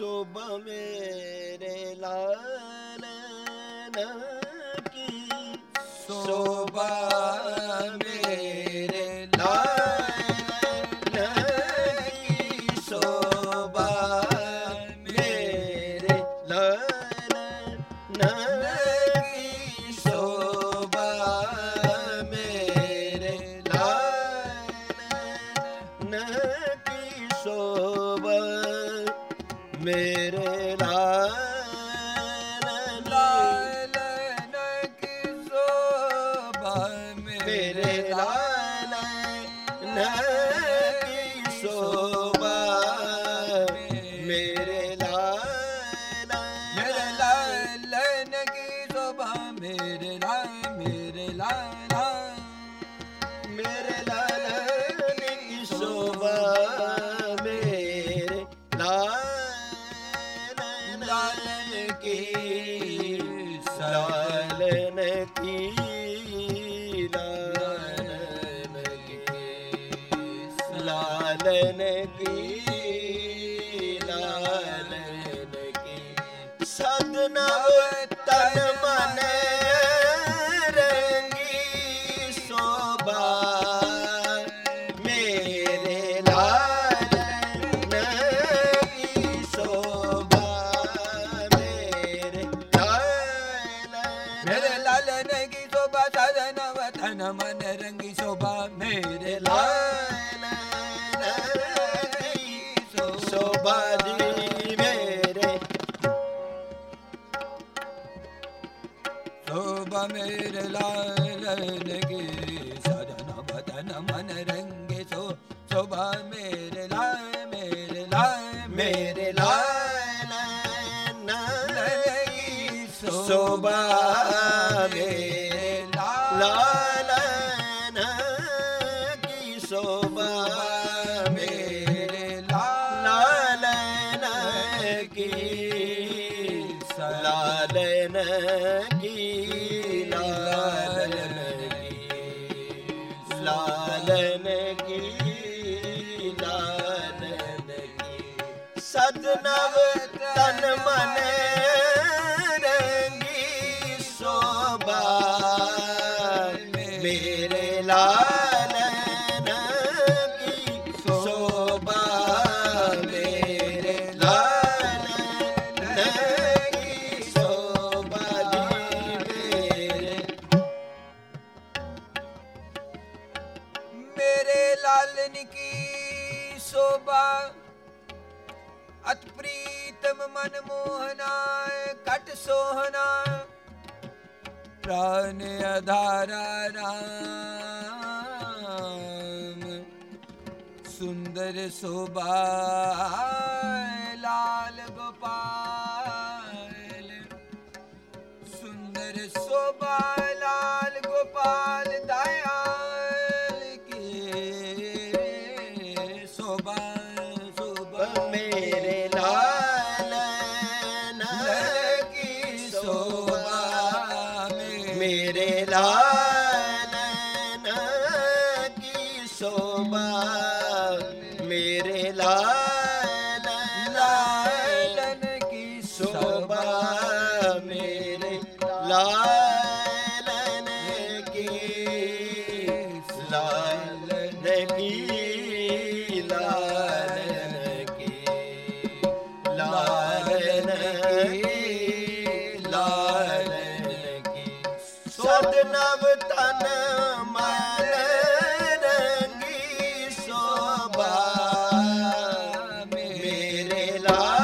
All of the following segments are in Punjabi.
ਸੋਭਾ ਮੇਰੇ ਲਾਏ love. ਮਨ ਮੋਹਨਾ ਕਟ ਸੋਹਨਾ ਪ੍ਰਾਨ ਅਧਾਰਾ ਰਾਮ ਸੁੰਦਰ ਸੋਭਾ मेरे लाल Bye.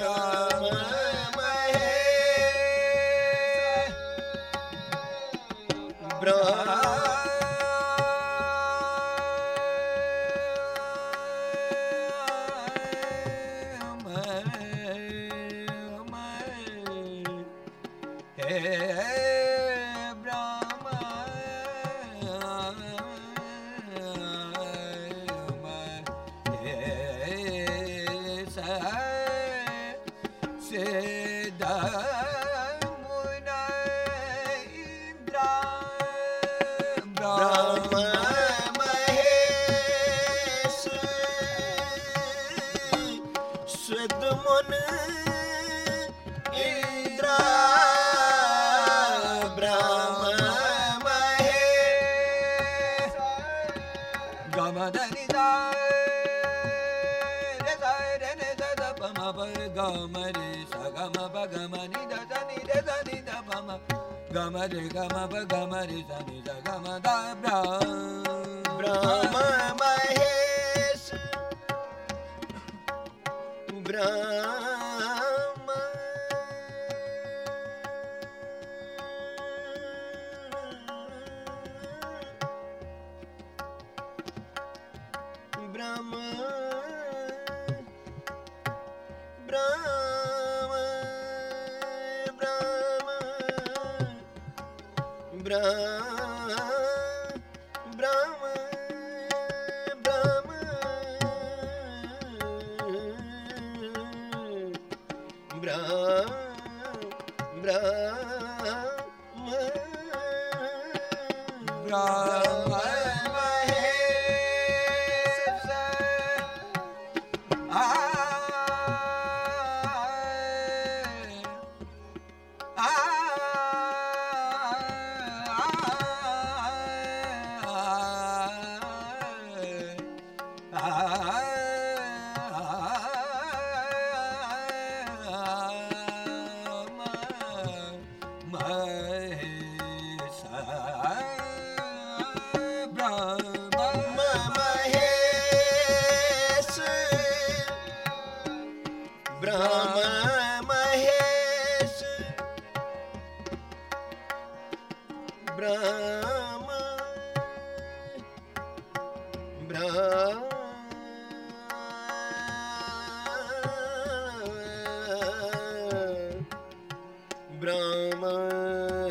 Canada. ਸਵਿਤ ਮਨ ਇੰਦਰਾ ਬ੍ਰਹਮ ਮਹੇਸ਼ ਗਮਦਨੀ ਦਾ ਰੇ ਦਾ ਰੇ ਨੇ ਦਾ ਦਾ ਪ ਮ ਗਮ ਰੇ ਸ ਗਮ ਪ ਨੀ ਦਾ ਦਾ ਨੀ ਰੇ ਦਾ ਨੀ ਦਾ ਪ ਗਮ ਰੇ ਗਮ ਪ ਗਮ ਰੇ ਸ ਦਾ ਗਮ ਦਾ ਬ੍ਰਹਮ ਬ੍ਰਹਮ ਮਹੇਸ਼ ਬ੍ਰਹਮ ਬ੍ਰਹਮ ਬ੍ਰਹਮ ਬ੍ਰਹਮ ਬ੍ਰਹਮ ਬ੍ਰਹਮ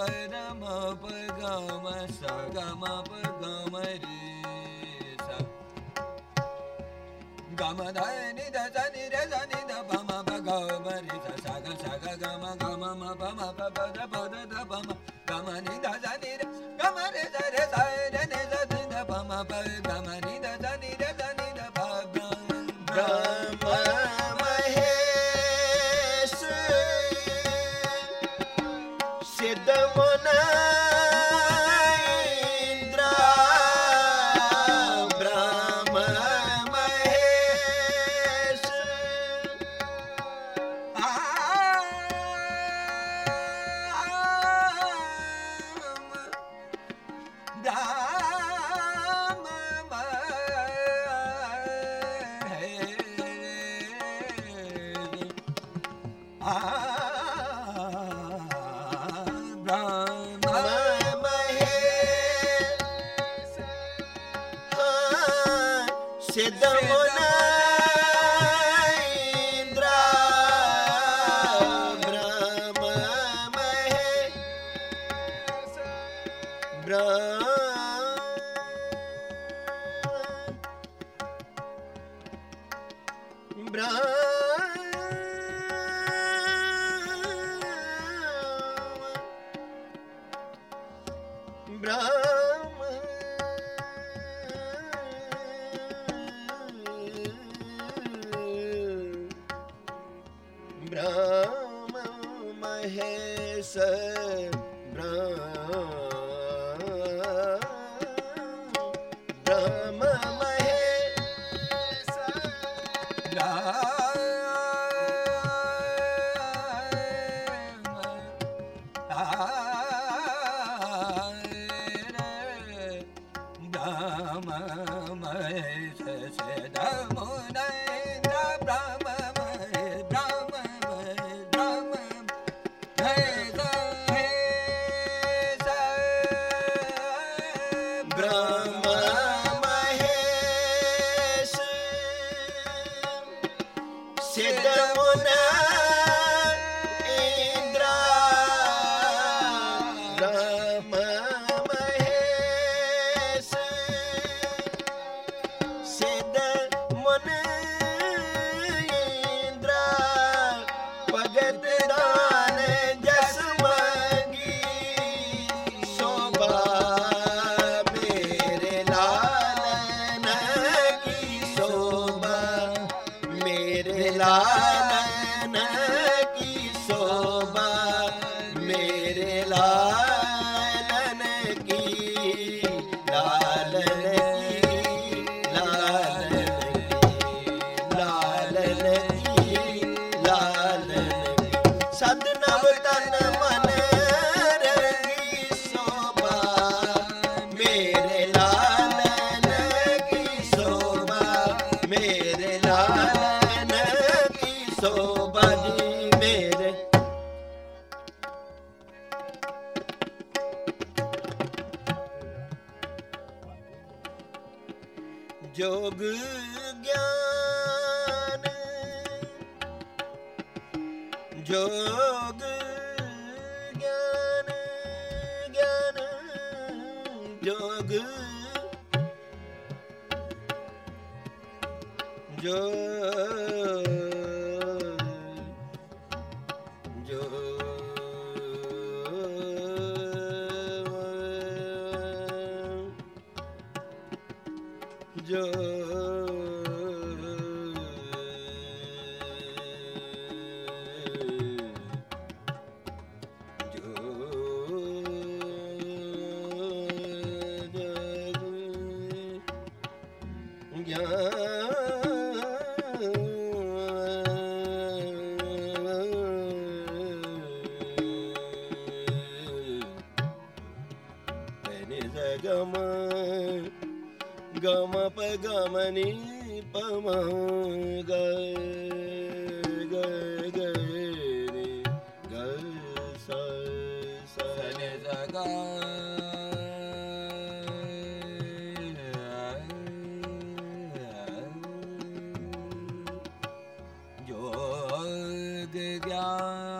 పరమ పగమ సగమ పగమ రే గమ ధని ధని రే ధని ద పమ పగమ రి సగ సగ గమ గమ మ పమ పద పద ద పమ గమ ని ధని రే గమ రే ధ రే ధ రే ah. branco. ਸੇ ਸੇ ਦਮੁ ਜੋਗ ਗਿਆਨ। ਜੋਗ ਗਿਆਨ ਗਿਆਨ ਜੋਗ। ਜੋਗ जग ज्ञान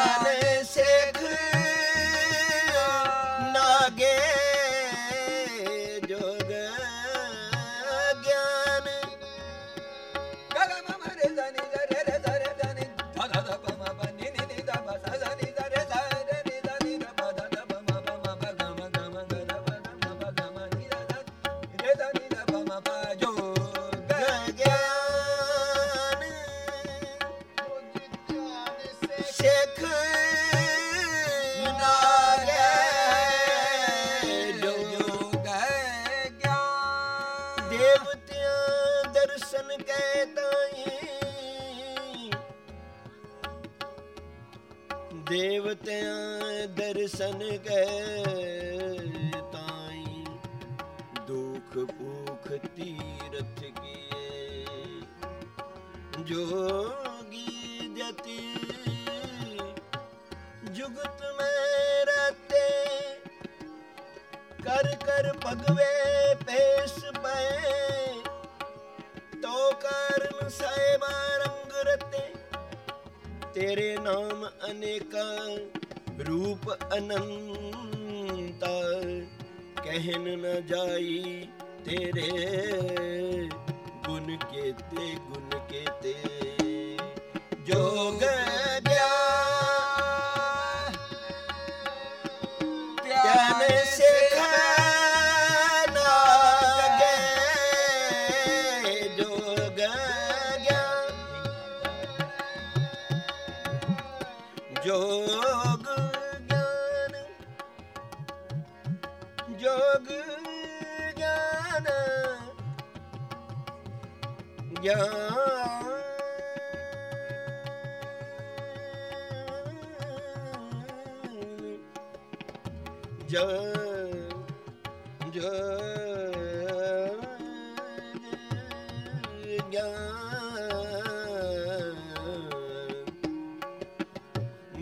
ਗਿਆਨ ਸਿੱਖ ਦੇਵਤਿਆਂ ਦਰਸ਼ਨ ਕੈ ਤਾਈ, ਦੁਖ ਭੂਖ ਤੀਰਥ ਕੀਏ। ਜੋਗੀ ਜਤੀ, ਜੁਗਤ ਮੈਂ ਰਹਤੇ ਕਰ ਕਰ ਭਗਵੇ ਪੇਸ ਪਏ। ਤੋ ਕਾਰਨ ਸਾਹਿਬਾ ਰੰਗ ਰਤੇ, ਤੇਰੇ ਨਾਮ ਅਨੇਕਾਂ ਰੂਪ ਅਨੰਤ। ਕਹਿਨ ਨ ਜਾਈ ਤੇਰੇ ਗੁਣ ਕੇਤੇ ਗੁਣ ਕੇਤੇ। ਜੋਗ ਗਿਆਨ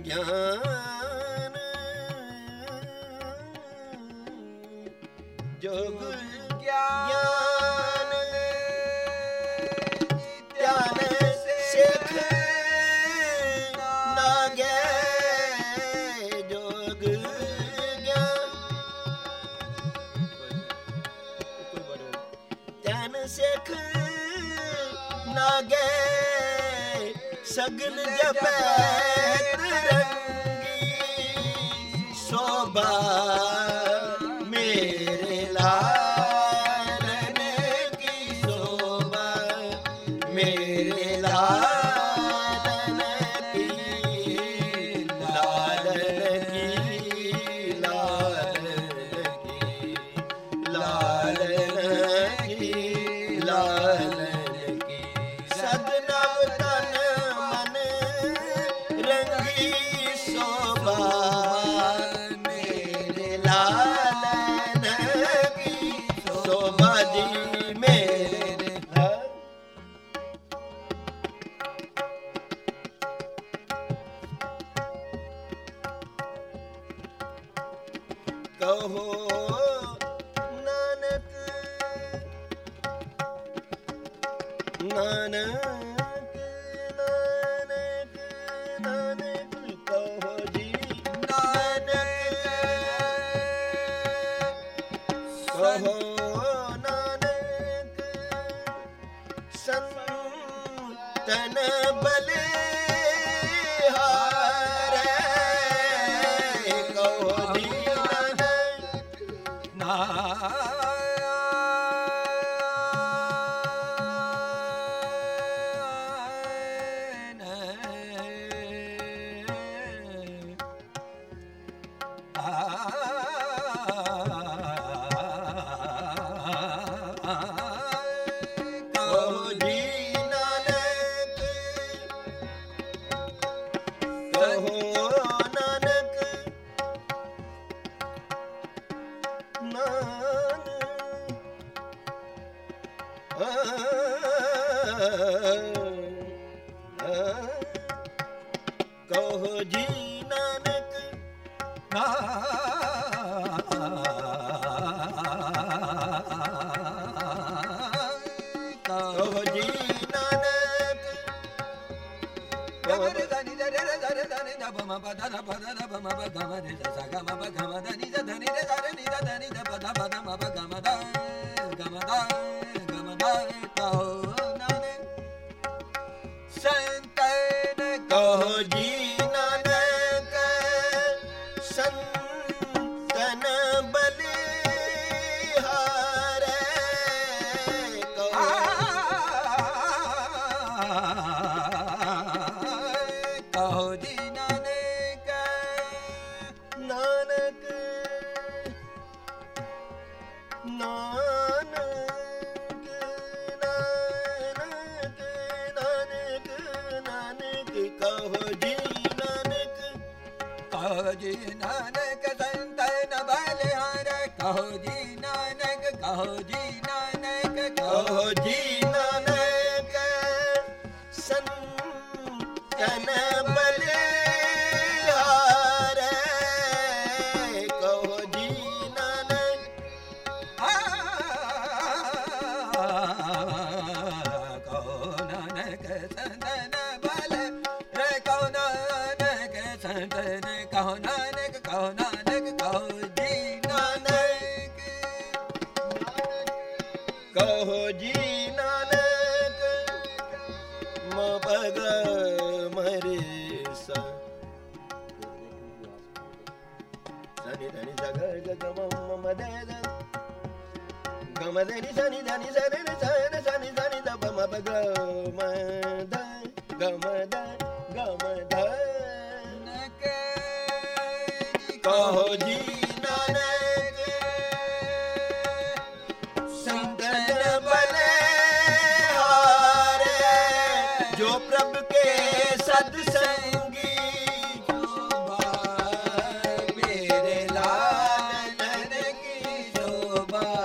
ਗਿਆਨ ਸਗਲ ਜਪੈ ਤਰੰਗੀ ਕਹੋ ਨਾਨਕ ਨਾਨਕ। ਕਹੋ ਕਹੋ ਜੀ ਜੀ ਨਾਨਕ ਸੰਤਨ ਬਲਿਹਾਰ ਕਹੋ ਜੀ ਨਾਨਕ ਕਹੋ ਜੀ ਕਹੋ ਜੀ ਨਾਨਕ ਮਬਗ ਮਰੇ ਸਾ ਸਨੀ ਧਨੀ ਸਗਰ ਗਮਮ ਮਦਦ। ਗਮਦਨੀ ਸਨੀ ਧਨੀ ਸਰੇ ਸਨੀ ਸਨੀ ਦਬ ਮਬਗ ਮਦ Baba.